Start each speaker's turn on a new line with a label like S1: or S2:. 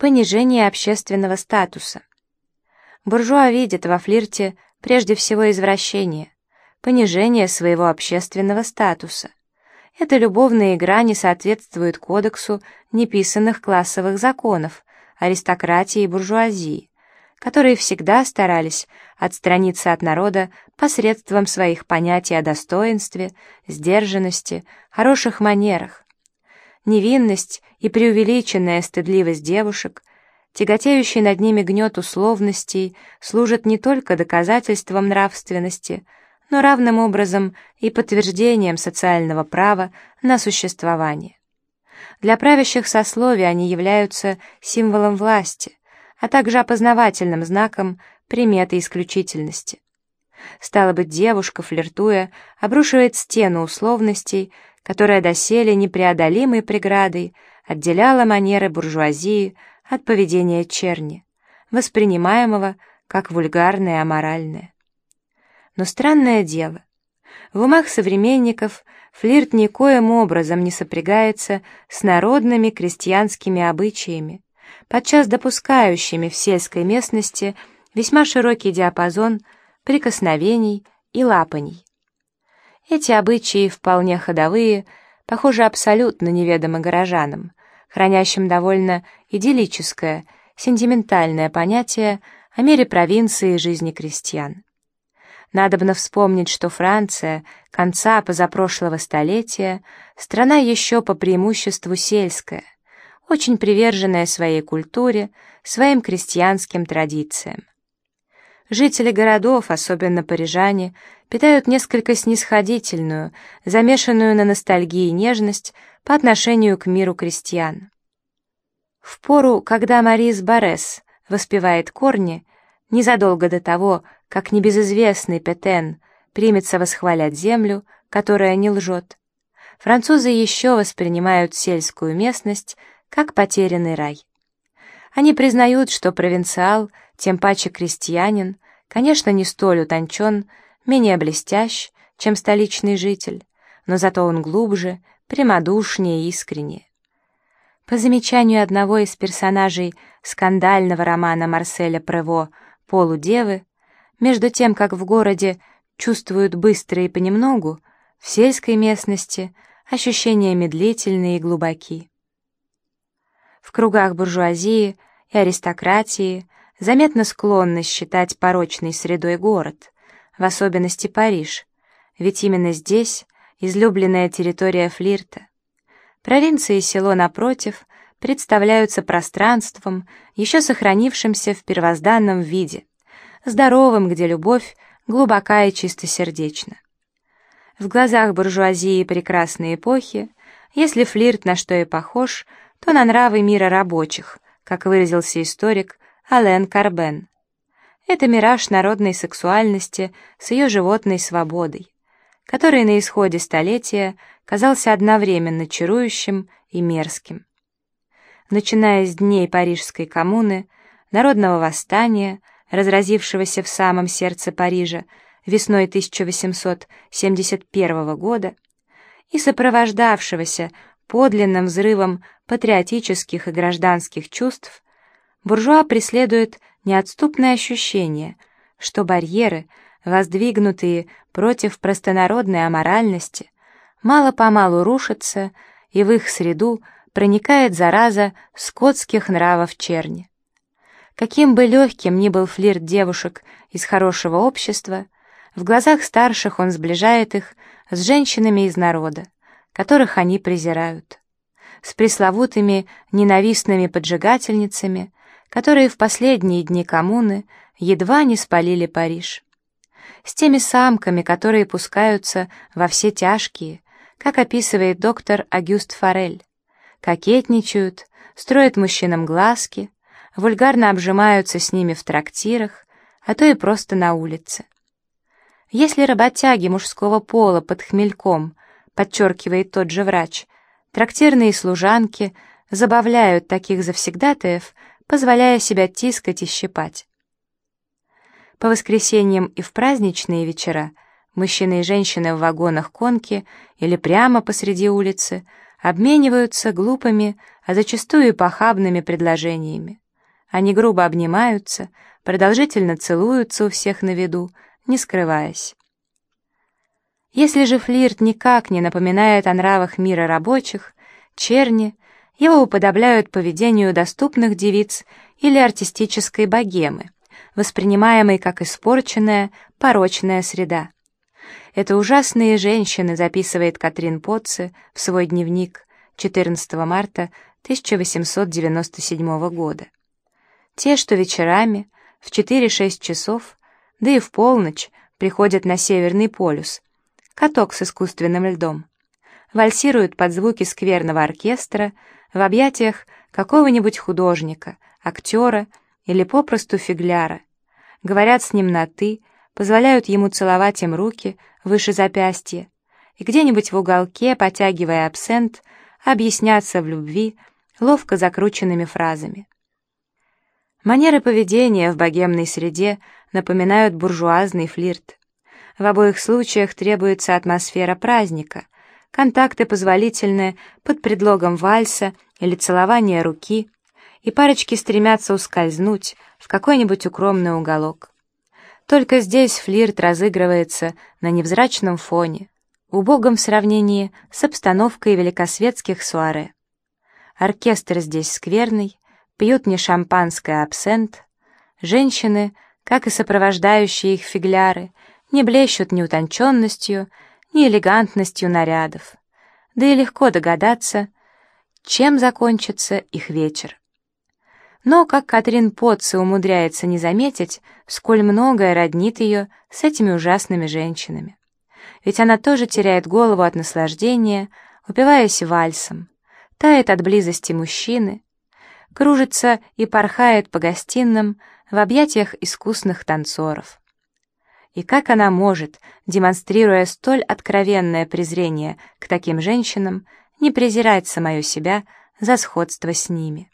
S1: Понижение общественного статуса. Буржуа видит во флирте прежде всего извращение, понижение своего общественного статуса. Эта любовная игра не соответствует кодексу неписанных классовых законов, аристократии и буржуазии, которые всегда старались отстраниться от народа посредством своих понятий о достоинстве, сдержанности, хороших манерах. Невинность и преувеличенная стыдливость девушек, тяготеющий над ними гнет условностей, служат не только доказательством нравственности, но равным образом и подтверждением социального права на существование. Для правящих сословий они являются символом власти, а также опознавательным знаком приметы исключительности. Стало быть, девушка, флиртуя, обрушивает стену условностей, которая доселе непреодолимой преградой отделяла манеры буржуазии от поведения черни, воспринимаемого как вульгарное и аморальное. Но странное дело, в умах современников флирт никоим образом не сопрягается с народными крестьянскими обычаями, подчас допускающими в сельской местности весьма широкий диапазон прикосновений и лапаний. Эти обычаи вполне ходовые, похожи абсолютно неведомы горожанам, хранящим довольно идиллическое, сентиментальное понятие о мере провинции и жизни крестьян. Надобно вспомнить, что Франция конца позапрошлого столетия страна еще по преимуществу сельская — очень приверженная своей культуре, своим крестьянским традициям. Жители городов, особенно парижане, питают несколько снисходительную, замешанную на ностальгии нежность по отношению к миру крестьян. В пору, когда Марис Барес воспевает корни, незадолго до того, как небезызвестный Петен примется восхвалять землю, которая не лжет, французы еще воспринимают сельскую местность как потерянный рай. Они признают, что провинциал, тем паче крестьянин, конечно, не столь утончен, менее блестящ, чем столичный житель, но зато он глубже, прямодушнее и искреннее. По замечанию одного из персонажей скандального романа Марселя Прево «Полудевы», между тем, как в городе чувствуют быстро и понемногу, в сельской местности ощущения медлительные и глубоки. В кругах буржуазии и аристократии заметно склонны считать порочной средой город, в особенности Париж, ведь именно здесь излюбленная территория флирта. Провинция и село напротив представляются пространством, еще сохранившимся в первозданном виде, здоровым, где любовь глубока и чистосердечна. В глазах буржуазии прекрасной эпохи, если флирт на что и похож, то на нравы мира рабочих, как выразился историк Ален Карбен. Это мираж народной сексуальности с ее животной свободой, который на исходе столетия казался одновременно чарующим и мерзким. Начиная с дней Парижской коммуны, народного восстания, разразившегося в самом сердце Парижа весной 1871 года и сопровождавшегося подлинным взрывом патриотических и гражданских чувств, буржуа преследует неотступное ощущение, что барьеры, воздвигнутые против простонародной аморальности, мало-помалу рушатся, и в их среду проникает зараза скотских нравов черни. Каким бы легким ни был флирт девушек из хорошего общества, в глазах старших он сближает их с женщинами из народа которых они презирают, с пресловутыми ненавистными поджигательницами, которые в последние дни коммуны едва не спалили Париж, с теми самками, которые пускаются во все тяжкие, как описывает доктор Агюст Форель, кокетничают, строят мужчинам глазки, вульгарно обжимаются с ними в трактирах, а то и просто на улице. Если работяги мужского пола под хмельком подчеркивает тот же врач, трактирные служанки забавляют таких завсегдатаев, позволяя себя тискать и щипать. По воскресеньям и в праздничные вечера мужчины и женщины в вагонах конки или прямо посреди улицы обмениваются глупыми, а зачастую и похабными предложениями. Они грубо обнимаются, продолжительно целуются у всех на виду, не скрываясь. Если же флирт никак не напоминает о нравах мира рабочих, черни, его уподобляют поведению доступных девиц или артистической богемы, воспринимаемой как испорченная, порочная среда. Это ужасные женщины, записывает Катрин Потце в свой дневник 14 марта 1897 года. Те, что вечерами, в 4-6 часов, да и в полночь, приходят на Северный полюс, каток с искусственным льдом, вальсируют под звуки скверного оркестра в объятиях какого-нибудь художника, актера или попросту фигляра, говорят с ним на «ты», позволяют ему целовать им руки выше запястья и где-нибудь в уголке, потягивая абсент, объясняться в любви ловко закрученными фразами. Манеры поведения в богемной среде напоминают буржуазный флирт. В обоих случаях требуется атмосфера праздника, контакты позволительны под предлогом вальса или целования руки, и парочки стремятся ускользнуть в какой-нибудь укромный уголок. Только здесь флирт разыгрывается на невзрачном фоне, убогом в сравнении с обстановкой великосветских суаре. Оркестр здесь скверный, пьют не шампанское, а абсент. Женщины, как и сопровождающие их фигляры, не блещут ни утонченностью, ни элегантностью нарядов. Да и легко догадаться, чем закончится их вечер. Но, как Катрин Потце умудряется не заметить, сколь многое роднит ее с этими ужасными женщинами. Ведь она тоже теряет голову от наслаждения, упиваясь вальсом, тает от близости мужчины, кружится и порхает по гостиным в объятиях искусных танцоров. И как она может, демонстрируя столь откровенное презрение к таким женщинам, не презирать самое себя за сходство с ними?